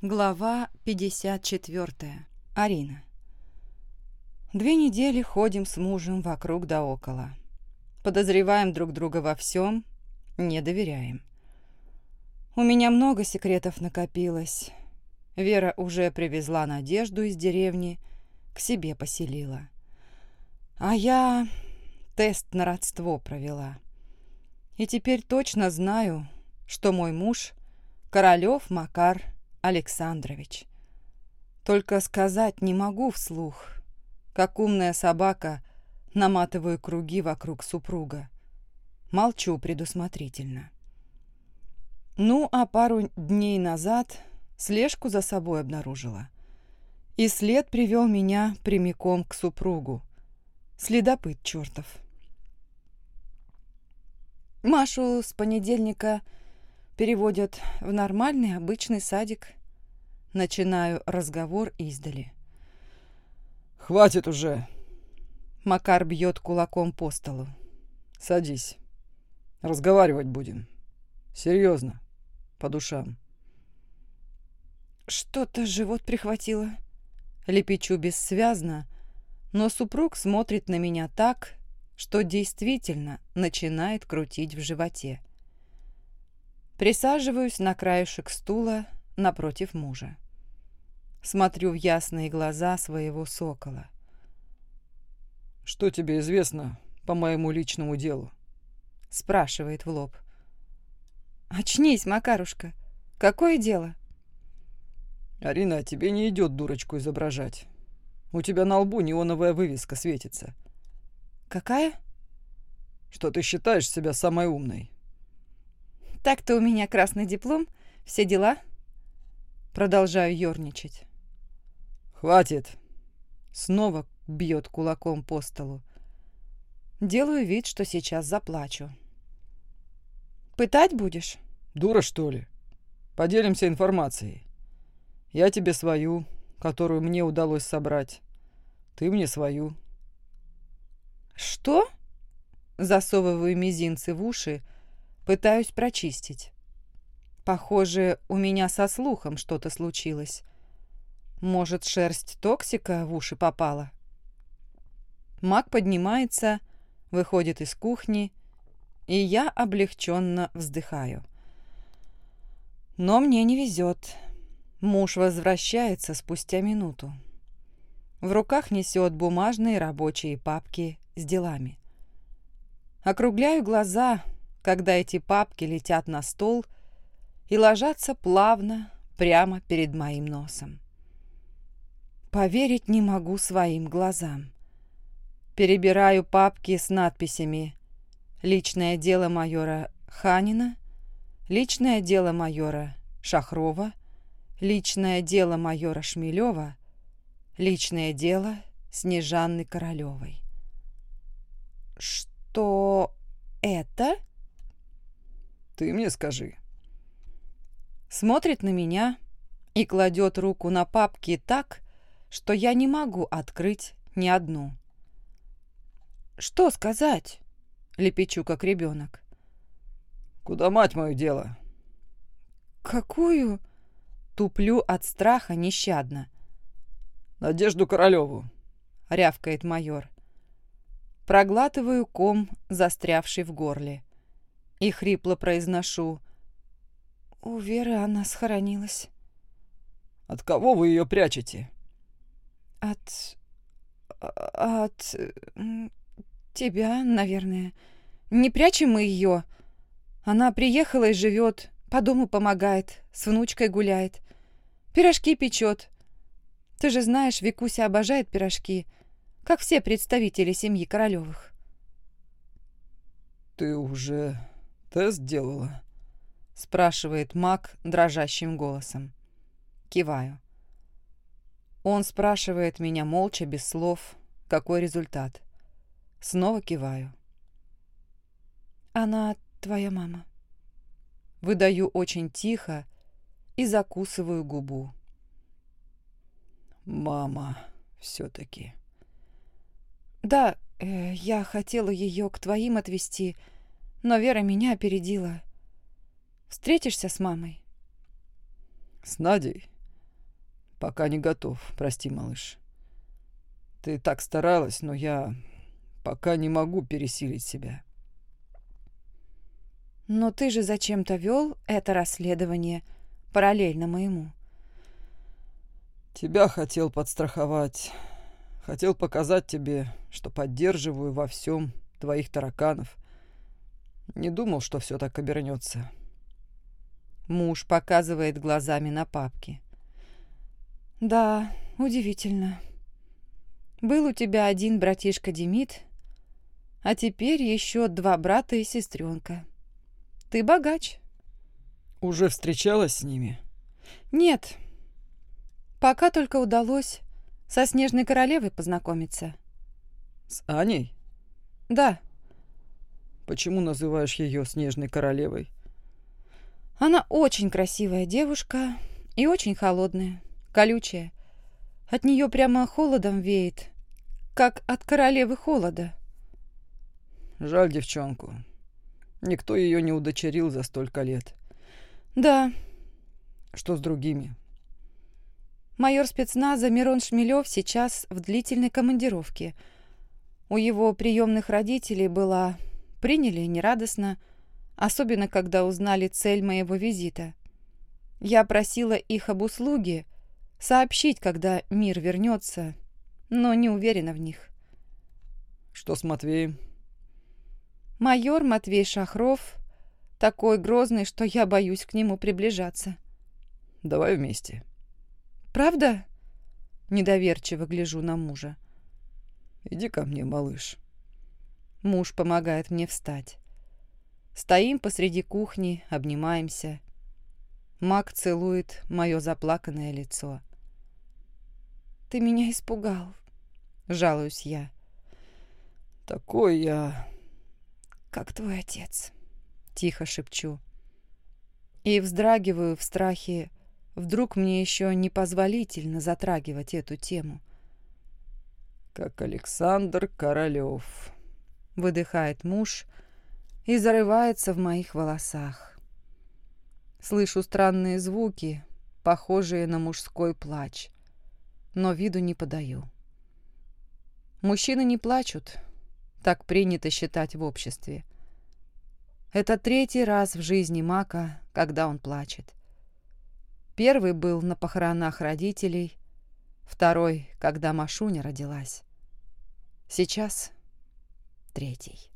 Глава 54. Арина. Две недели ходим с мужем вокруг да около. Подозреваем друг друга во всем, не доверяем. У меня много секретов накопилось. Вера уже привезла Надежду из деревни, к себе поселила. А я тест на родство провела. И теперь точно знаю, что мой муж – Королёв Макар Александрович. Только сказать не могу вслух, как умная собака наматываю круги вокруг супруга. Молчу предусмотрительно. Ну, а пару дней назад слежку за собой обнаружила. И след привел меня прямиком к супругу. Следопыт чертов. Машу с понедельника переводят в нормальный обычный садик. Начинаю разговор издали. «Хватит уже!» Макар бьет кулаком по столу. «Садись. Разговаривать будем. Серьезно. По душам». Что-то живот прихватило. Лепечу бессвязно, но супруг смотрит на меня так, что действительно начинает крутить в животе. Присаживаюсь на краешек стула напротив мужа. Смотрю в ясные глаза своего сокола. «Что тебе известно по моему личному делу?» Спрашивает в лоб. «Очнись, Макарушка. Какое дело?» «Арина, тебе не идет дурочку изображать. У тебя на лбу неоновая вывеска светится». «Какая?» «Что ты считаешь себя самой умной». Так-то у меня красный диплом, все дела. Продолжаю ерничать. «Хватит!» Снова бьет кулаком по столу. Делаю вид, что сейчас заплачу. «Пытать будешь?» «Дура, что ли? Поделимся информацией. Я тебе свою, которую мне удалось собрать. Ты мне свою». «Что?» Засовываю мизинцы в уши, Пытаюсь прочистить. Похоже, у меня со слухом что-то случилось. Может, шерсть токсика в уши попала? Маг поднимается, выходит из кухни, и я облегченно вздыхаю. Но мне не везет. Муж возвращается спустя минуту. В руках несет бумажные рабочие папки с делами. Округляю глаза, когда эти папки летят на стол и ложатся плавно прямо перед моим носом. Поверить не могу своим глазам. Перебираю папки с надписями «Личное дело майора Ханина», «Личное дело майора Шахрова», «Личное дело майора Шмелева», «Личное дело Снежанны Королевой». «Что это?» Ты мне скажи. Смотрит на меня и кладет руку на папки так, что я не могу открыть ни одну. «Что сказать?» — лепечу, как ребенок. «Куда мать мою дело?» «Какую?» — туплю от страха нещадно. «Надежду Королеву», — рявкает майор. Проглатываю ком, застрявший в горле и хрипло произношу. «У Веры она схоронилась». «От кого вы ее прячете?» «От... от... тебя, наверное. Не прячем мы ее. Она приехала и живет, по дому помогает, с внучкой гуляет, пирожки печет. Ты же знаешь, Викуся обожает пирожки, как все представители семьи Королевых». «Ты уже тест делала?» — спрашивает маг дрожащим голосом. Киваю. Он спрашивает меня молча, без слов, какой результат. Снова киваю. «Она твоя мама». Выдаю очень тихо и закусываю губу. «Мама все-таки». «Да, э, я хотела ее к твоим отвезти, но Вера меня опередила. Встретишься с мамой?» «С Надей? Пока не готов, прости, малыш. Ты так старалась, но я пока не могу пересилить себя. Но ты же зачем-то вел это расследование параллельно моему. Тебя хотел подстраховать. Хотел показать тебе, что поддерживаю во всем твоих тараканов. Не думал, что все так обернется. Муж показывает глазами на папки. Да, удивительно. Был у тебя один братишка Демид, а теперь еще два брата и сестренка. Ты богач. Уже встречалась с ними? Нет. Пока только удалось со Снежной Королевой познакомиться. С Аней? Да. Почему называешь ее Снежной Королевой? Она очень красивая девушка и очень холодная, колючая. От нее прямо холодом веет, как от королевы холода. Жаль девчонку. Никто ее не удочерил за столько лет. Да. Что с другими? Майор спецназа Мирон Шмелев сейчас в длительной командировке. У его приемных родителей была приняли нерадостно, особенно когда узнали цель моего визита. Я просила их об услуге, сообщить, когда мир вернется, но не уверена в них. Что с Матвеем? Майор Матвей Шахров такой грозный, что я боюсь к нему приближаться. Давай вместе. Правда? Недоверчиво гляжу на мужа. Иди ко мне, малыш. Муж помогает мне встать. Стоим посреди кухни, обнимаемся. Мак целует мое заплаканное лицо. «Ты меня испугал», — жалуюсь я. «Такой я...» «Как твой отец», — тихо шепчу. И вздрагиваю в страхе, вдруг мне еще непозволительно затрагивать эту тему. «Как Александр Королев», — выдыхает муж и зарывается в моих волосах. Слышу странные звуки, похожие на мужской плач, но виду не подаю. Мужчины не плачут, так принято считать в обществе. Это третий раз в жизни Мака, когда он плачет. Первый был на похоронах родителей, второй, когда Машуня родилась. Сейчас третий.